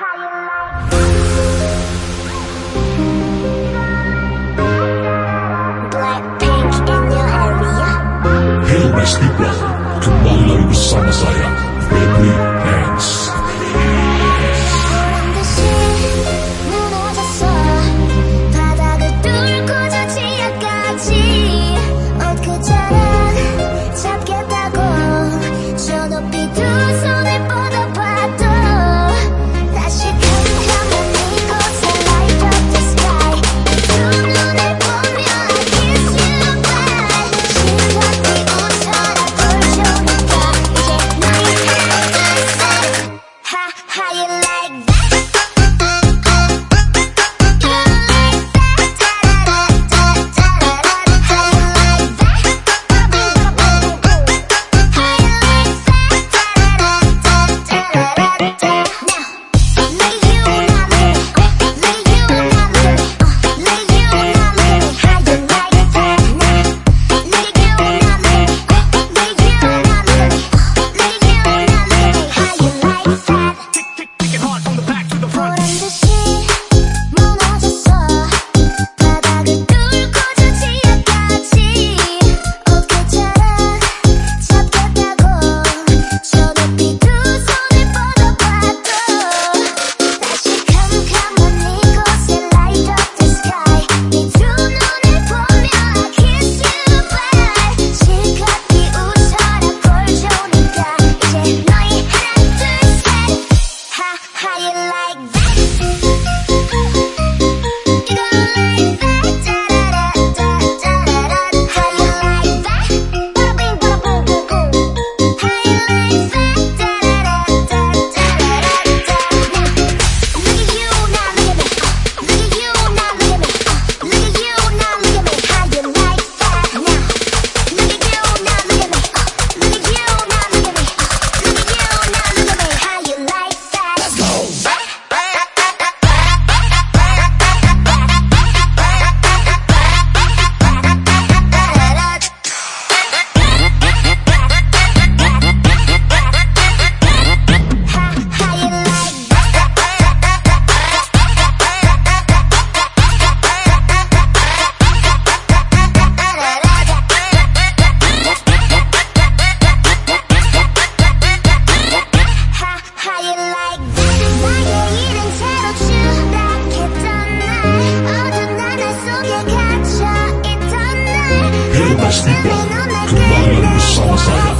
Hey nice people, kembali lagi bersama saya, Febri Shut up.